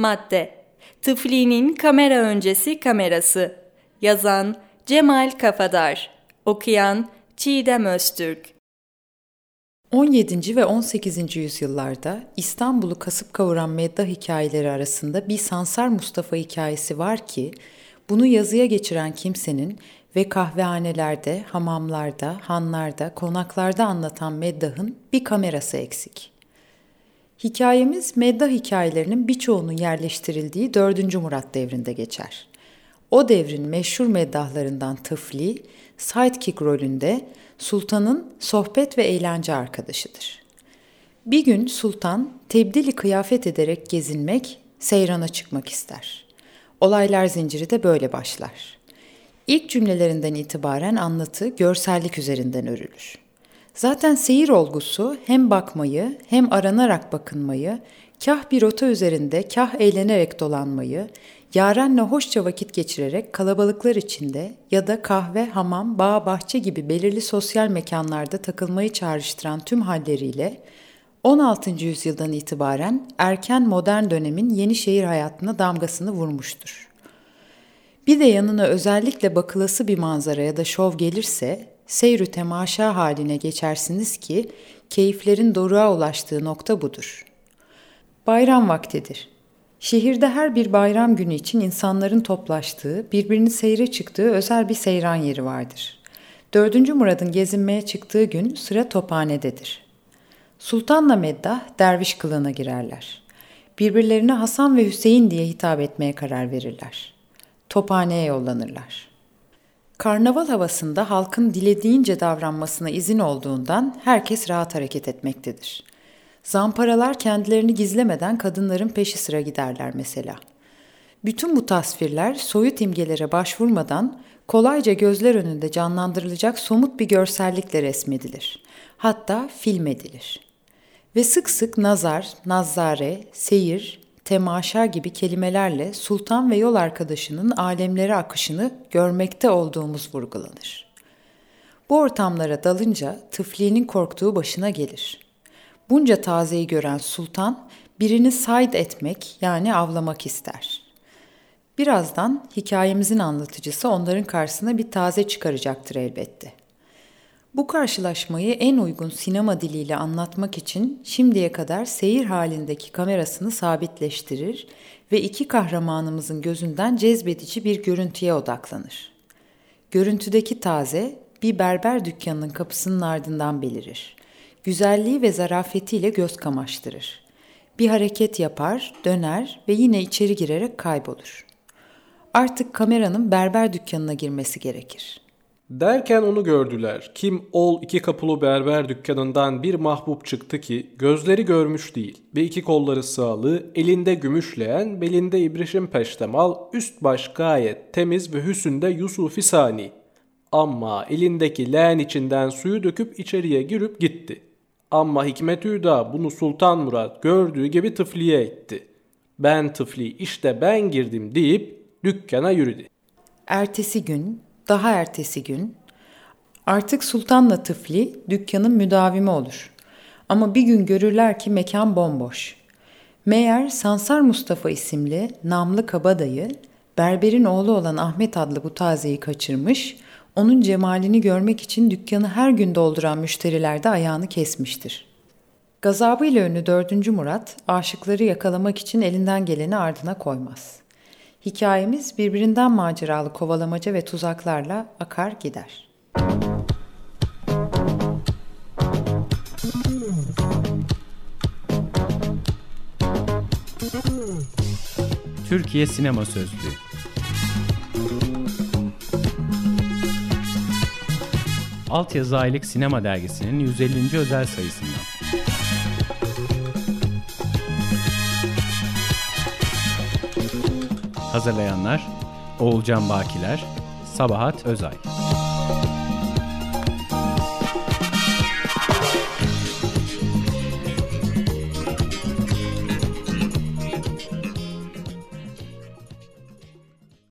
Madde Tıfli'nin kamera öncesi kamerası Yazan Cemal Kafadar Okuyan Çiğdem Öztürk 17. ve 18. yüzyıllarda İstanbul'u kasıp kavuran meddah hikayeleri arasında bir Sansar Mustafa hikayesi var ki, bunu yazıya geçiren kimsenin ve kahvehanelerde, hamamlarda, hanlarda, konaklarda anlatan meddahın bir kamerası eksik. Hikayemiz meddah hikayelerinin birçoğunun yerleştirildiği 4. Murat devrinde geçer. O devrin meşhur meddahlarından Tıfli, sidekick rolünde sultanın sohbet ve eğlence arkadaşıdır. Bir gün sultan tebdili kıyafet ederek gezinmek, seyrana çıkmak ister. Olaylar zinciri de böyle başlar. İlk cümlelerinden itibaren anlatı görsellik üzerinden örülür. Zaten seyir olgusu hem bakmayı hem aranarak bakınmayı, kah bir rota üzerinde kah eğlenerek dolanmayı, yarenle hoşça vakit geçirerek kalabalıklar içinde ya da kahve, hamam, bağ, bahçe gibi belirli sosyal mekanlarda takılmayı çağrıştıran tüm halleriyle 16. yüzyıldan itibaren erken modern dönemin yeni şehir hayatına damgasını vurmuştur. Bir de yanına özellikle bakılası bir manzara ya da şov gelirse seyrü temaşa haline geçersiniz ki keyiflerin doruğa ulaştığı nokta budur. Bayram vaktidir. Şehirde her bir bayram günü için insanların toplaştığı, birbirini seyre çıktığı özel bir seyran yeri vardır. Dördüncü Murad'ın gezinmeye çıktığı gün sıra tophanededir. Sultanla Meddah derviş kılığına girerler. Birbirlerine Hasan ve Hüseyin diye hitap etmeye karar verirler. Tophaneye yollanırlar. Karnaval havasında halkın dilediğince davranmasına izin olduğundan herkes rahat hareket etmektedir. Zamparalar kendilerini gizlemeden kadınların peşi sıra giderler mesela. Bütün bu tasvirler soyut imgelere başvurmadan kolayca gözler önünde canlandırılacak somut bir görsellikle resmedilir. Hatta film edilir. Ve sık sık nazar, nazare, seyir, temaşa gibi kelimelerle sultan ve yol arkadaşının alemlere akışını görmekte olduğumuz vurgulanır. Bu ortamlara dalınca tıfliğinin korktuğu başına gelir. Bunca tazeyi gören sultan birini sayd etmek yani avlamak ister. Birazdan hikayemizin anlatıcısı onların karşısına bir taze çıkaracaktır elbette. Bu karşılaşmayı en uygun sinema diliyle anlatmak için şimdiye kadar seyir halindeki kamerasını sabitleştirir ve iki kahramanımızın gözünden cezbedici bir görüntüye odaklanır. Görüntüdeki taze bir berber dükkanının kapısının ardından belirir. Güzelliği ve zarafetiyle göz kamaştırır. Bir hareket yapar, döner ve yine içeri girerek kaybolur. Artık kameranın berber dükkanına girmesi gerekir.'' Derken onu gördüler. Kim ol iki kapılı berber dükkanından bir mahbub çıktı ki gözleri görmüş değil ve iki kolları sağlı, elinde gümüşleyen, belinde ibrişim peştemal, üst baş gayet temiz ve hüsünde Yusufi Sani. Ama elindeki leğen içinden suyu döküp içeriye girip gitti. Ama Hikmet Hüda bunu Sultan Murat gördüğü gibi tıfliye etti. Ben tıfli işte ben girdim deyip dükkana yürüdü. Ertesi gün daha ertesi gün artık Sultan'la Tıfli dükkanın müdavimi olur. Ama bir gün görürler ki mekan bomboş. Meğer Sansar Mustafa isimli namlı kabadayı berberin oğlu olan Ahmet adlı bu tazeyi kaçırmış, onun cemalini görmek için dükkanı her gün dolduran müşteriler de ayağını kesmiştir. Gazabı ile ünlü 4. Murat, aşıkları yakalamak için elinden geleni ardına koymaz. Hikayemiz birbirinden maceralı kovalamaca ve tuzaklarla akar gider. Türkiye Sinema Sözlüğü Altyazı Aylık Sinema Dergisi'nin 150. özel sayısından. Hazırlayanlar Oğulcan Bakiler, Sabahat Özay.